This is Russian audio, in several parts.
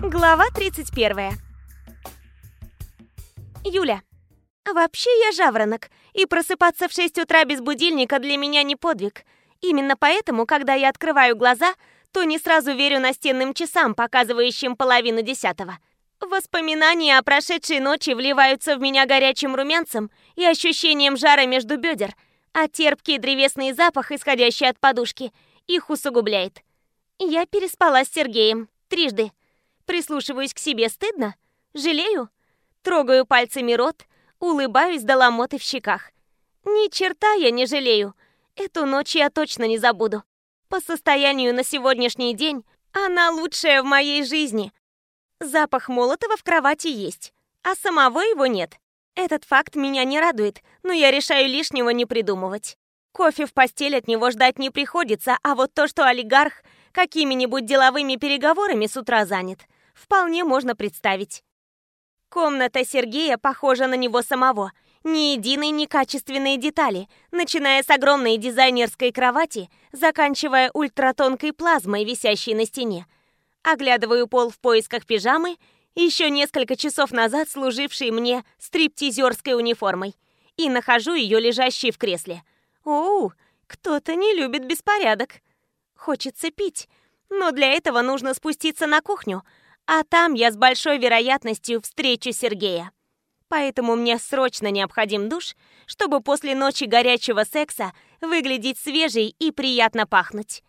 Глава 31. Юля. Вообще я жаворонок, и просыпаться в 6 утра без будильника для меня не подвиг. Именно поэтому, когда я открываю глаза, то не сразу верю настенным часам, показывающим половину десятого. Воспоминания о прошедшей ночи вливаются в меня горячим румянцем и ощущением жара между бедер, а терпкий древесный запах, исходящий от подушки, их усугубляет. Я переспала с Сергеем трижды. Прислушиваюсь к себе стыдно, жалею, трогаю пальцами рот, улыбаюсь до ломоты в щеках. Ни черта я не жалею. Эту ночь я точно не забуду. По состоянию на сегодняшний день она лучшая в моей жизни. Запах Молотова в кровати есть, а самого его нет. Этот факт меня не радует, но я решаю лишнего не придумывать. Кофе в постель от него ждать не приходится, а вот то, что олигарх какими-нибудь деловыми переговорами с утра занят, вполне можно представить. Комната Сергея похожа на него самого. Ни единой некачественной детали, начиная с огромной дизайнерской кровати, заканчивая ультратонкой плазмой, висящей на стене. Оглядываю пол в поисках пижамы, еще несколько часов назад служившей мне стриптизерской униформой, и нахожу ее лежащей в кресле – Оу, кто-то не любит беспорядок. Хочется пить, но для этого нужно спуститься на кухню, а там я с большой вероятностью встречу Сергея. Поэтому мне срочно необходим душ, чтобы после ночи горячего секса выглядеть свежей и приятно пахнуть.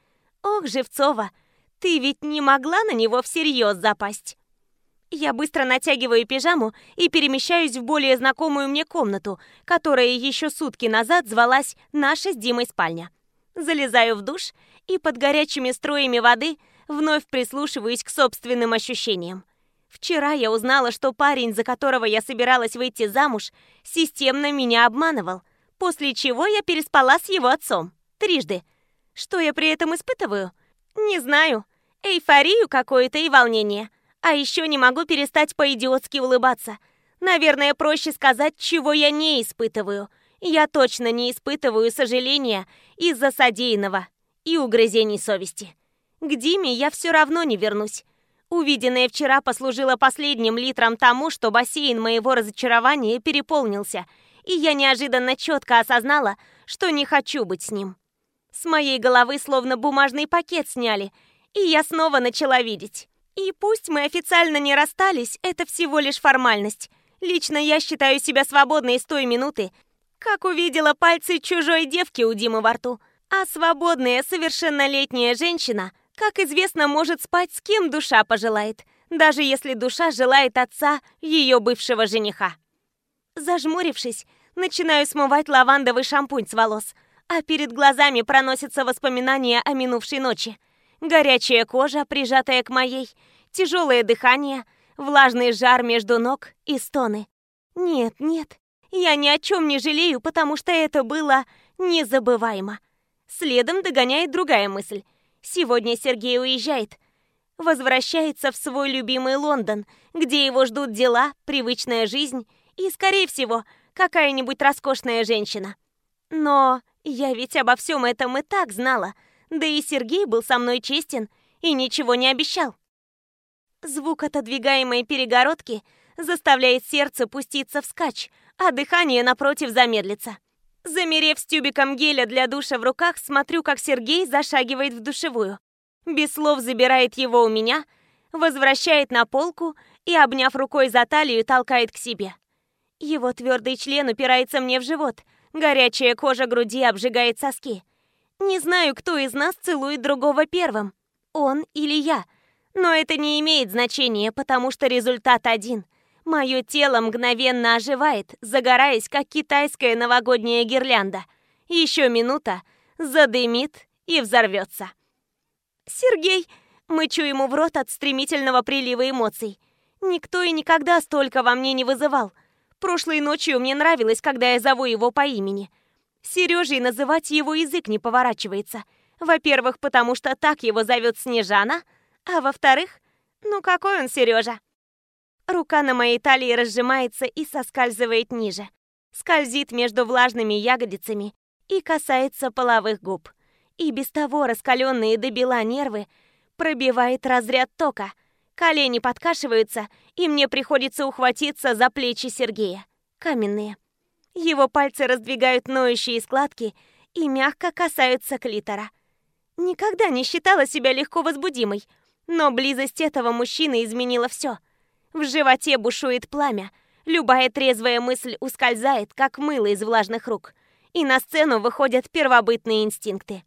Ох, Живцова, ты ведь не могла на него всерьез запасть. Я быстро натягиваю пижаму и перемещаюсь в более знакомую мне комнату, которая еще сутки назад звалась «Наша с Димой спальня». Залезаю в душ и под горячими струями воды вновь прислушиваюсь к собственным ощущениям. Вчера я узнала, что парень, за которого я собиралась выйти замуж, системно меня обманывал, после чего я переспала с его отцом. Трижды. Что я при этом испытываю? Не знаю. Эйфорию какую-то и волнение. А еще не могу перестать по-идиотски улыбаться. Наверное, проще сказать, чего я не испытываю. Я точно не испытываю сожаления из-за содеянного и угрызений совести. К Диме я все равно не вернусь. Увиденное вчера послужило последним литром тому, что бассейн моего разочарования переполнился, и я неожиданно четко осознала, что не хочу быть с ним. С моей головы словно бумажный пакет сняли, и я снова начала видеть. И пусть мы официально не расстались, это всего лишь формальность. Лично я считаю себя свободной с той минуты, как увидела пальцы чужой девки у Димы во рту. А свободная, совершеннолетняя женщина, как известно, может спать с кем душа пожелает, даже если душа желает отца ее бывшего жениха. Зажмурившись, начинаю смывать лавандовый шампунь с волос, а перед глазами проносятся воспоминания о минувшей ночи. Горячая кожа, прижатая к моей, тяжелое дыхание, влажный жар между ног и стоны. Нет, нет, я ни о чем не жалею, потому что это было незабываемо. Следом догоняет другая мысль. Сегодня Сергей уезжает. Возвращается в свой любимый Лондон, где его ждут дела, привычная жизнь и, скорее всего, какая-нибудь роскошная женщина. Но я ведь обо всем этом и так знала – да и Сергей был со мной честен и ничего не обещал. Звук отодвигаемой перегородки заставляет сердце пуститься вскачь, а дыхание напротив замедлится. Замерев с тюбиком геля для душа в руках, смотрю, как Сергей зашагивает в душевую. Без слов забирает его у меня, возвращает на полку и, обняв рукой за талию, толкает к себе. Его твердый член упирается мне в живот, горячая кожа груди обжигает соски. Не знаю, кто из нас целует другого первым, он или я. Но это не имеет значения, потому что результат один. Мое тело мгновенно оживает, загораясь, как китайская новогодняя гирлянда. Еще минута, задымит и взорвется. «Сергей!» — мычу ему в рот от стремительного прилива эмоций. Никто и никогда столько во мне не вызывал. Прошлой ночью мне нравилось, когда я зову его по имени — Сережей называть его язык не поворачивается. Во-первых, потому что так его зовет Снежана, а во-вторых, ну какой он Сережа? Рука на моей талии разжимается и соскальзывает ниже. Скользит между влажными ягодицами и касается половых губ. И без того раскаленные до бела нервы пробивает разряд тока. Колени подкашиваются, и мне приходится ухватиться за плечи Сергея. Каменные. Его пальцы раздвигают ноющие складки и мягко касаются клитора. Никогда не считала себя легко возбудимой, но близость этого мужчины изменила все. В животе бушует пламя, любая трезвая мысль ускользает, как мыло из влажных рук, и на сцену выходят первобытные инстинкты.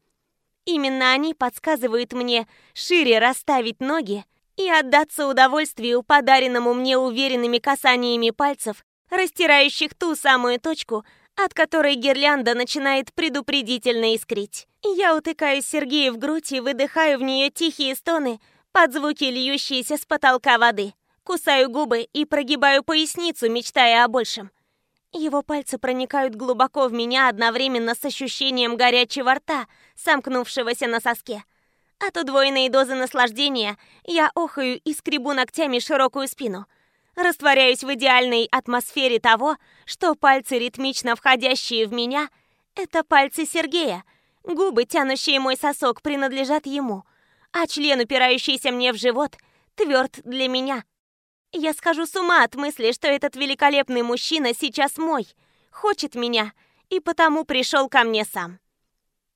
Именно они подсказывают мне шире расставить ноги и отдаться удовольствию, подаренному мне уверенными касаниями пальцев, растирающих ту самую точку, от которой гирлянда начинает предупредительно искрить. Я утыкаюсь Сергею в грудь и выдыхаю в нее тихие стоны под звуки льющиеся с потолка воды. Кусаю губы и прогибаю поясницу, мечтая о большем. Его пальцы проникают глубоко в меня одновременно с ощущением горячего рта, сомкнувшегося на соске. От удвоенной дозы наслаждения я охаю и скребу ногтями широкую спину – растворяюсь в идеальной атмосфере того, что пальцы, ритмично входящие в меня, это пальцы Сергея. Губы, тянущие мой сосок, принадлежат ему, а член, упирающийся мне в живот, тверд для меня. Я схожу с ума от мысли, что этот великолепный мужчина сейчас мой, хочет меня и потому пришел ко мне сам.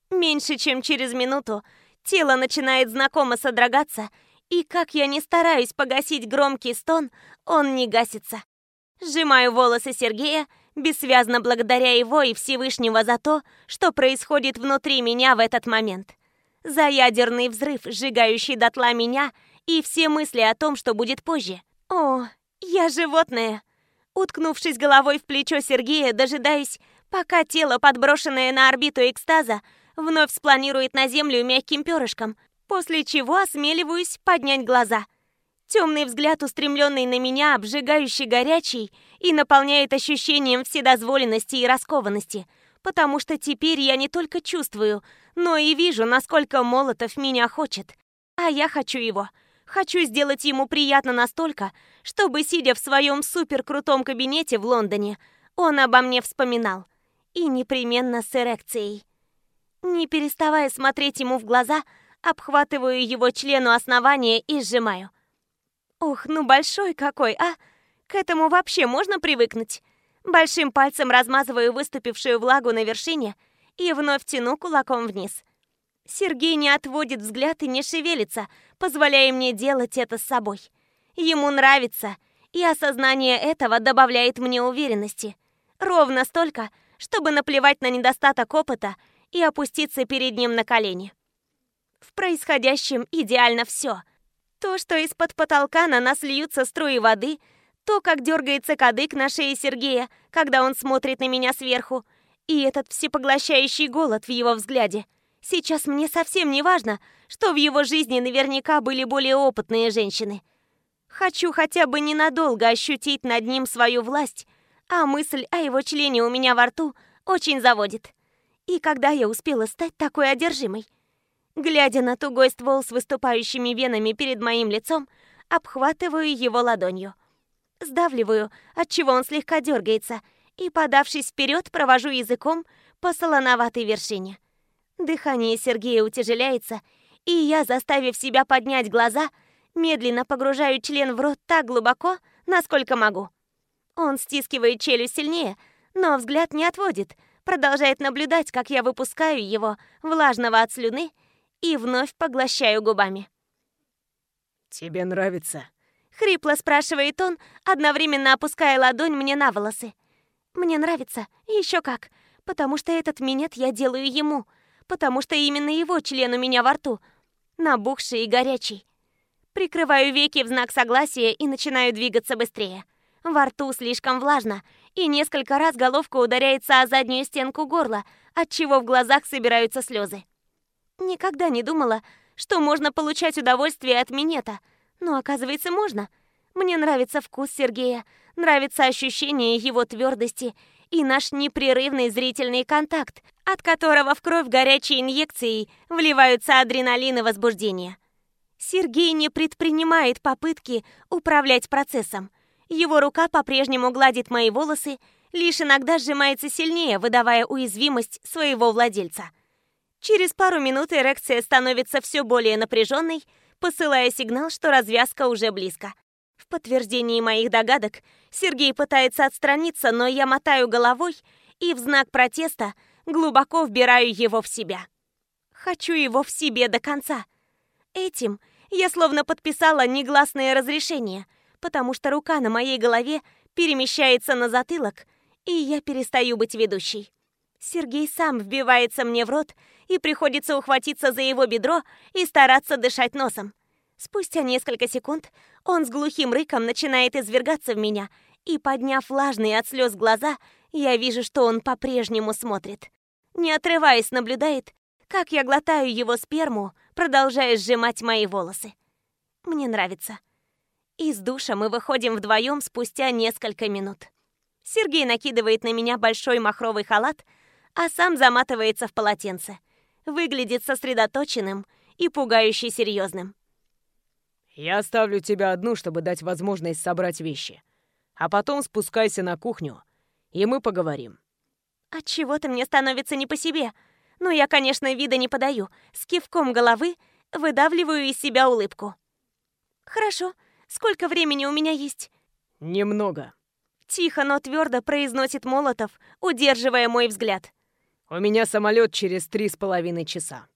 Меньше чем через минуту тело начинает знакомо содрогаться, и как я не стараюсь погасить громкий стон, он не гасится. Сжимаю волосы Сергея, бессвязно благодаря его и Всевышнего за то, что происходит внутри меня в этот момент. За ядерный взрыв, сжигающий дотла меня, и все мысли о том, что будет позже. О, я животное. Уткнувшись головой в плечо Сергея, дожидаюсь, пока тело, подброшенное на орбиту экстаза, вновь спланирует на землю мягким перышком, после чего осмеливаюсь поднять глаза. Темный взгляд, устремленный на меня, обжигающий горячий, и наполняет ощущением вседозволенности и раскованности, потому что теперь я не только чувствую, но и вижу, насколько Молотов меня хочет. А я хочу его. Хочу сделать ему приятно настолько, чтобы, сидя в своем суперкрутом кабинете в Лондоне, он обо мне вспоминал. И непременно с эрекцией. Не переставая смотреть ему в глаза, Обхватываю его члену основания и сжимаю. Ух, ну большой какой, а! К этому вообще можно привыкнуть? Большим пальцем размазываю выступившую влагу на вершине и вновь тяну кулаком вниз. Сергей не отводит взгляд и не шевелится, позволяя мне делать это с собой. Ему нравится, и осознание этого добавляет мне уверенности. Ровно столько, чтобы наплевать на недостаток опыта и опуститься перед ним на колени. В происходящем идеально все. То, что из-под потолка на нас льются струи воды, то, как дергается кадык на шее Сергея, когда он смотрит на меня сверху, и этот всепоглощающий голод в его взгляде. Сейчас мне совсем не важно, что в его жизни наверняка были более опытные женщины. Хочу хотя бы ненадолго ощутить над ним свою власть, а мысль о его члене у меня во рту очень заводит. И когда я успела стать такой одержимой? Глядя на тугой ствол с выступающими венами перед моим лицом, обхватываю его ладонью. Сдавливаю, отчего он слегка дергается, и, подавшись вперед, провожу языком по солоноватой вершине. Дыхание Сергея утяжеляется, и я, заставив себя поднять глаза, медленно погружаю член в рот так глубоко, насколько могу. Он стискивает челюсть сильнее, но взгляд не отводит, продолжает наблюдать, как я выпускаю его, влажного от слюны, и вновь поглощаю губами. «Тебе нравится?» — хрипло спрашивает он, одновременно опуская ладонь мне на волосы. «Мне нравится, еще как, потому что этот минет я делаю ему, потому что именно его член у меня во рту, набухший и горячий. Прикрываю веки в знак согласия и начинаю двигаться быстрее. Во рту слишком влажно, и несколько раз головка ударяется о заднюю стенку горла, отчего в глазах собираются слезы. Никогда не думала, что можно получать удовольствие от минета. Но оказывается, можно. Мне нравится вкус Сергея, нравится ощущение его твердости и наш непрерывный зрительный контакт, от которого в кровь горячей инъекцией вливаются адреналин и возбуждение. Сергей не предпринимает попытки управлять процессом. Его рука по-прежнему гладит мои волосы, лишь иногда сжимается сильнее, выдавая уязвимость своего владельца. Через пару минут эрекция становится все более напряженной, посылая сигнал, что развязка уже близко. В подтверждении моих догадок Сергей пытается отстраниться, но я мотаю головой и в знак протеста глубоко вбираю его в себя. Хочу его в себе до конца. Этим я словно подписала негласное разрешение, потому что рука на моей голове перемещается на затылок, и я перестаю быть ведущей. Сергей сам вбивается мне в рот, и приходится ухватиться за его бедро и стараться дышать носом. Спустя несколько секунд он с глухим рыком начинает извергаться в меня, и, подняв влажные от слез глаза, я вижу, что он по-прежнему смотрит. Не отрываясь, наблюдает, как я глотаю его сперму, продолжая сжимать мои волосы. Мне нравится. Из душа мы выходим вдвоем спустя несколько минут. Сергей накидывает на меня большой махровый халат, а сам заматывается в полотенце. Выглядит сосредоточенным и пугающе серьезным. «Я оставлю тебя одну, чтобы дать возможность собрать вещи. А потом спускайся на кухню, и мы поговорим». От чего то мне становится не по себе. Но я, конечно, вида не подаю. С кивком головы выдавливаю из себя улыбку. «Хорошо. Сколько времени у меня есть?» «Немного». Тихо, но твердо произносит Молотов, удерживая мой взгляд. «У меня самолет через три с половиной часа».